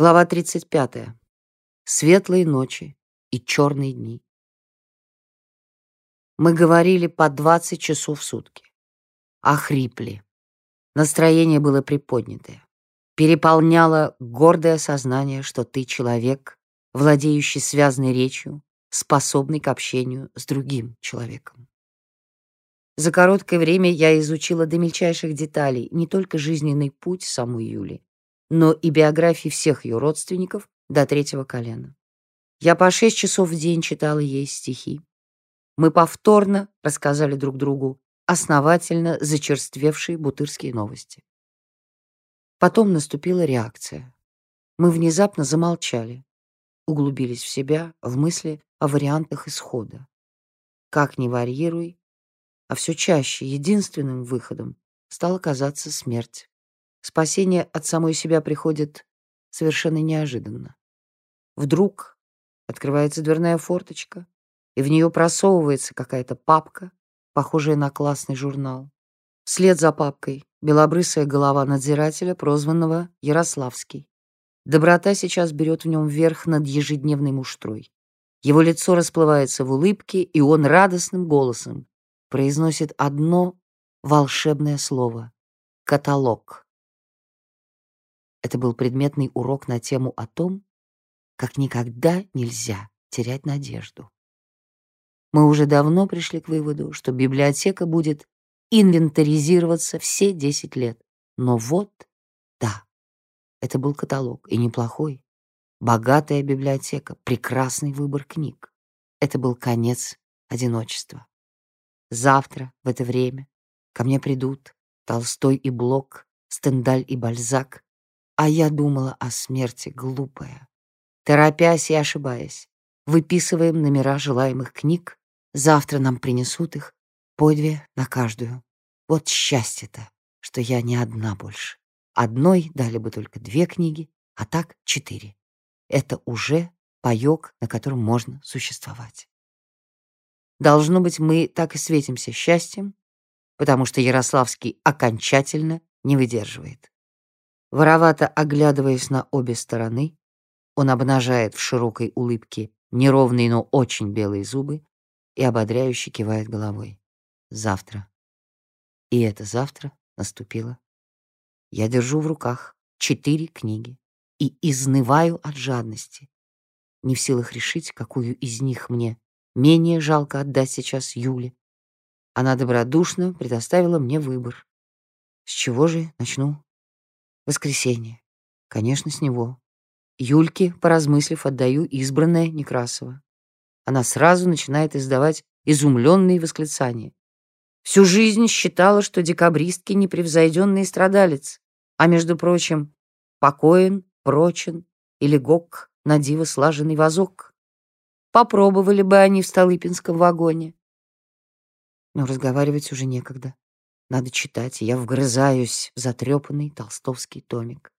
Глава 35. Светлые ночи и черные дни. Мы говорили по 20 часов в сутки. Охрипли. Настроение было приподнятое. Переполняло гордое сознание, что ты человек, владеющий связной речью, способный к общению с другим человеком. За короткое время я изучила до мельчайших деталей не только жизненный путь самой Юли, но и биографии всех ее родственников до третьего колена. Я по шесть часов в день читала ей стихи. Мы повторно рассказали друг другу основательно зачерствевшие бутырские новости. Потом наступила реакция. Мы внезапно замолчали, углубились в себя, в мысли о вариантах исхода. Как ни варьируй, а все чаще единственным выходом стала казаться смерть. Спасение от самой себя приходит совершенно неожиданно. Вдруг открывается дверная форточка, и в нее просовывается какая-то папка, похожая на классный журнал. Вслед за папкой белобрысая голова надзирателя, прозванного Ярославский. Доброта сейчас берет в нем верх над ежедневной муштрой. Его лицо расплывается в улыбке, и он радостным голосом произносит одно волшебное слово — каталог. Это был предметный урок на тему о том, как никогда нельзя терять надежду. Мы уже давно пришли к выводу, что библиотека будет инвентаризироваться все 10 лет. Но вот, да, это был каталог, и неплохой. Богатая библиотека, прекрасный выбор книг. Это был конец одиночества. Завтра в это время ко мне придут Толстой и Блок, Стендаль и Бальзак, а я думала о смерти, глупая. Торопясь и ошибаясь, выписываем номера желаемых книг. Завтра нам принесут их по две на каждую. Вот счастье-то, что я не одна больше. Одной дали бы только две книги, а так четыре. Это уже паёк, на котором можно существовать. Должно быть, мы так и светимся счастьем, потому что Ярославский окончательно не выдерживает. Воровато оглядываясь на обе стороны, он обнажает в широкой улыбке неровные, но очень белые зубы и ободряюще кивает головой. Завтра. И это завтра наступило. Я держу в руках четыре книги и изнываю от жадности, не в силах решить, какую из них мне менее жалко отдать сейчас Юле. Она добродушно предоставила мне выбор. С чего же начну? Воскресенье. Конечно, с него. Юльке, поразмыслив, отдаю избранное Некрасова. Она сразу начинает издавать изумленные восклицания. Всю жизнь считала, что декабристки — непревзойденный страдалец, а, между прочим, покоен, прочен или гок на диво слаженный вазок. Попробовали бы они в Столыпинском вагоне. Но разговаривать уже некогда. Надо читать, и я вгрызаюсь в затрепанный толстовский томик.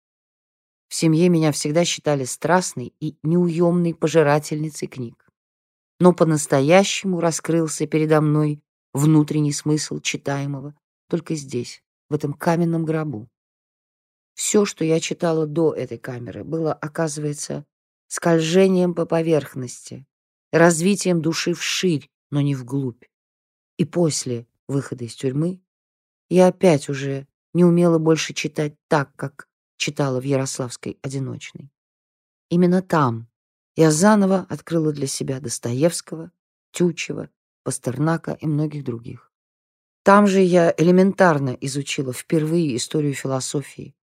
В семье меня всегда считали страстной и неуемной пожирательницей книг. Но по-настоящему раскрылся передо мной внутренний смысл читаемого только здесь, в этом каменном гробу. Все, что я читала до этой камеры, было, оказывается, скольжением по поверхности, развитием души вширь, но не вглубь. И после выхода из тюрьмы я опять уже не умела больше читать так, как читала в Ярославской одиночной. Именно там я заново открыла для себя Достоевского, Тютчева, Пастернака и многих других. Там же я элементарно изучила впервые историю философии,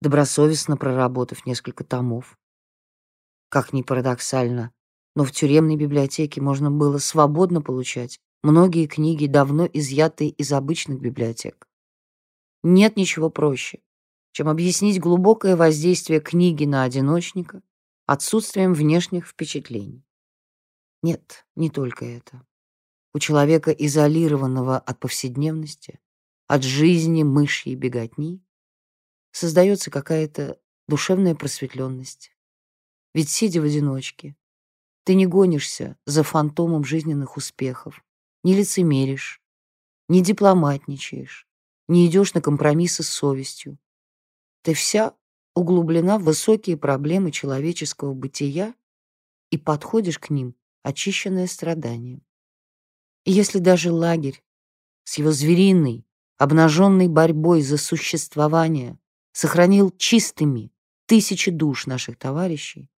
добросовестно проработав несколько томов. Как ни парадоксально, но в тюремной библиотеке можно было свободно получать многие книги, давно изъятые из обычных библиотек. Нет ничего проще, чем объяснить глубокое воздействие книги на одиночника отсутствием внешних впечатлений. Нет, не только это. У человека, изолированного от повседневности, от жизни мышьей беготни, создается какая-то душевная просветленность. Ведь, сидя в одиночке, ты не гонишься за фантомом жизненных успехов, не лицемеришь, не дипломатничаешь, не идешь на компромиссы с совестью. Ты вся углублена в высокие проблемы человеческого бытия и подходишь к ним, очищенное страданием. И если даже лагерь с его звериной, обнаженной борьбой за существование сохранил чистыми тысячи душ наших товарищей,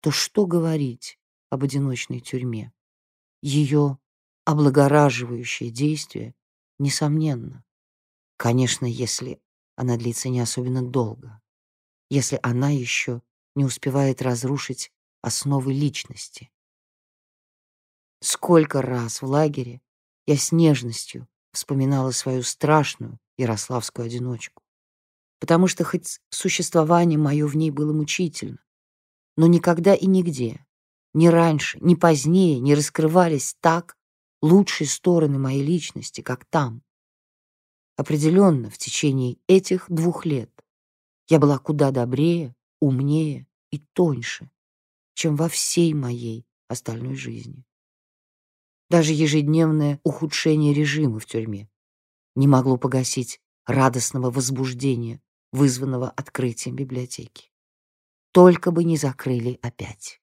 то что говорить об одиночной тюрьме? Ее облагораживающее действие, несомненно. Конечно, если она длится не особенно долго, если она еще не успевает разрушить основы личности. Сколько раз в лагере я с нежностью вспоминала свою страшную ярославскую одиночку. Потому что хоть существование мое в ней было мучительно, но никогда и нигде, ни раньше, ни позднее не раскрывались так лучшие стороны моей личности, как там. Определенно, в течение этих двух лет я была куда добрее, умнее и тоньше, чем во всей моей остальной жизни. Даже ежедневное ухудшение режима в тюрьме не могло погасить радостного возбуждения, вызванного открытием библиотеки. Только бы не закрыли опять.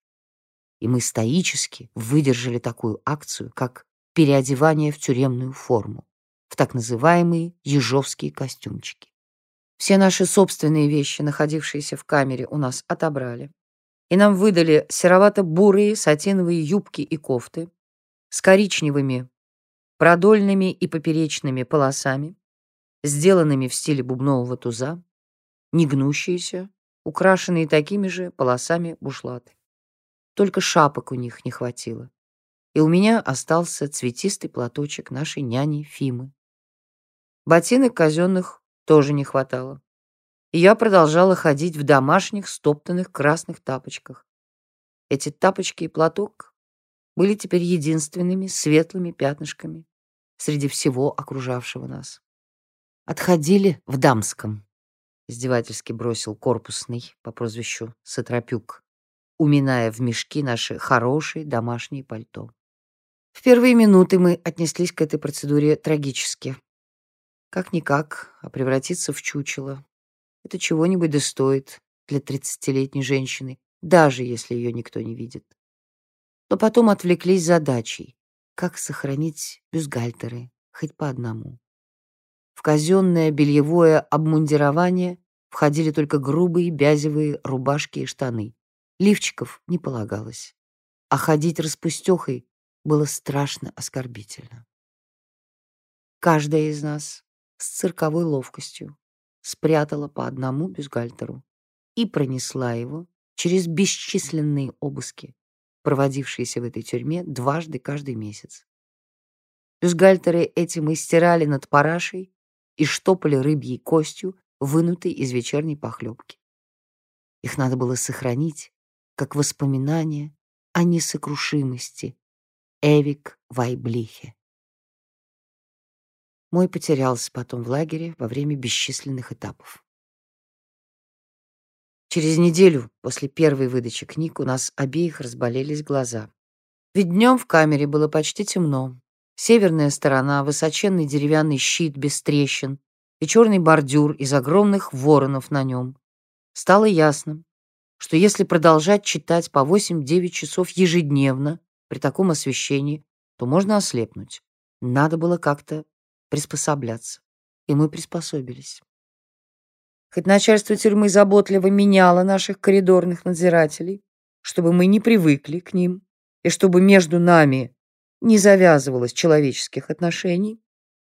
И мы стоически выдержали такую акцию, как переодевание в тюремную форму, в так называемые ежовские костюмчики. Все наши собственные вещи, находившиеся в камере, у нас отобрали. И нам выдали серовато-бурые сатиновые юбки и кофты, с коричневыми продольными и поперечными полосами, сделанными в стиле бубнового туза, негнущиеся, украшенные такими же полосами бушлаты. Только шапок у них не хватило. И у меня остался цветистый платочек нашей няни Фимы. Ботинок казенных тоже не хватало. И я продолжала ходить в домашних стоптанных красных тапочках. Эти тапочки и платок были теперь единственными светлыми пятнышками среди всего окружавшего нас. «Отходили в дамском», — издевательски бросил корпусный по прозвищу Сатропюк, уминая в мешки наши хорошие домашние пальто. В первые минуты мы отнеслись к этой процедуре трагически. Как-никак, а превратиться в чучело — это чего-нибудь достоит для тридцатилетней женщины, даже если ее никто не видит но потом отвлеклись задачей, как сохранить бюстгальтеры, хоть по одному. В казенное бельевое обмундирование входили только грубые бязевые рубашки и штаны. Лифчиков не полагалось. А ходить распустехой было страшно оскорбительно. Каждая из нас с цирковой ловкостью спрятала по одному бюстгальтеру и пронесла его через бесчисленные обыски проводившиеся в этой тюрьме дважды каждый месяц. Бюстгальтеры эти мы стирали над парашей и штопали рыбьей костью, вынутой из вечерней похлебки. Их надо было сохранить, как воспоминание о несокрушимости Эвик Вайблихе. Мой потерялся потом в лагере во время бесчисленных этапов. Через неделю после первой выдачи книг у нас обеих разболелись глаза. Ведь днем в камере было почти темно. Северная сторона, высоченный деревянный щит без трещин и черный бордюр из огромных воронов на нем. Стало ясно, что если продолжать читать по 8-9 часов ежедневно при таком освещении, то можно ослепнуть. Надо было как-то приспосабляться. И мы приспособились. Хоть начальство тюрьмы заботливо меняло наших коридорных надзирателей, чтобы мы не привыкли к ним и чтобы между нами не завязывалось человеческих отношений,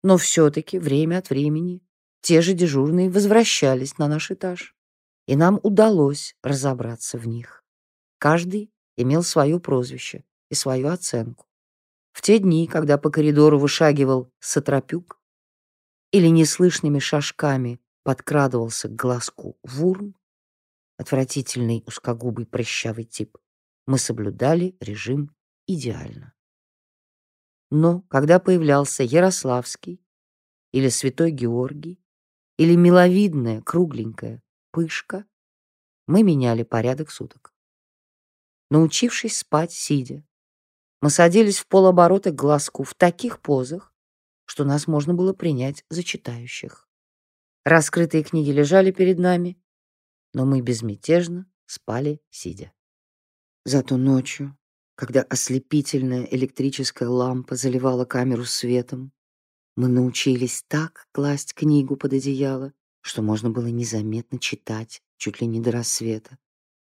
но все-таки время от времени те же дежурные возвращались на наш этаж, и нам удалось разобраться в них. Каждый имел свое прозвище и свою оценку. В те дни, когда по коридору вышагивал Сатропюк или неслышными шажками подкрадывался к глазку вурм, отвратительный узкогубый прыщавый тип, мы соблюдали режим идеально. Но когда появлялся Ярославский или Святой Георгий или миловидная кругленькая пышка, мы меняли порядок суток. Научившись спать сидя, мы садились в полоборота к глазку в таких позах, что нас можно было принять за читающих. Раскрытые книги лежали перед нами, но мы безмятежно спали сидя. Зато ночью, когда ослепительная электрическая лампа заливала камеру светом, мы научились так класть книгу под одеяло, что можно было незаметно читать чуть ли не до рассвета.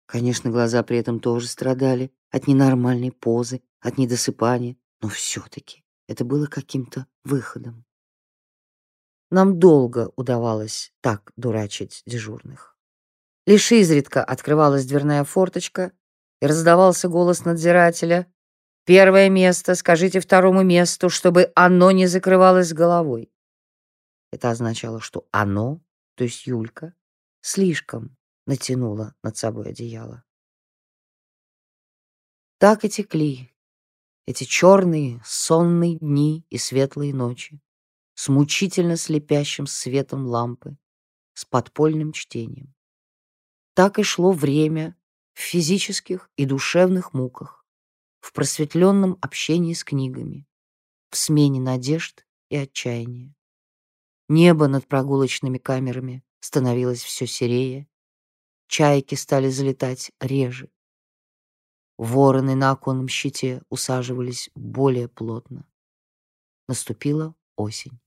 Конечно, глаза при этом тоже страдали от ненормальной позы, от недосыпания, но все-таки это было каким-то выходом. Нам долго удавалось так дурачить дежурных. Лишь изредка открывалась дверная форточка, и раздавался голос надзирателя. «Первое место, скажите второму месту, чтобы оно не закрывалось головой». Это означало, что оно, то есть Юлька, слишком натянула над собой одеяло. Так и текли эти черные сонные дни и светлые ночи с мучительно слепящим светом лампы, с подпольным чтением. Так и шло время в физических и душевных муках, в просветленном общении с книгами, в смене надежд и отчаяния. Небо над прогулочными камерами становилось все серее, чайки стали залетать реже, вороны на оконном щите усаживались более плотно. Наступила осень.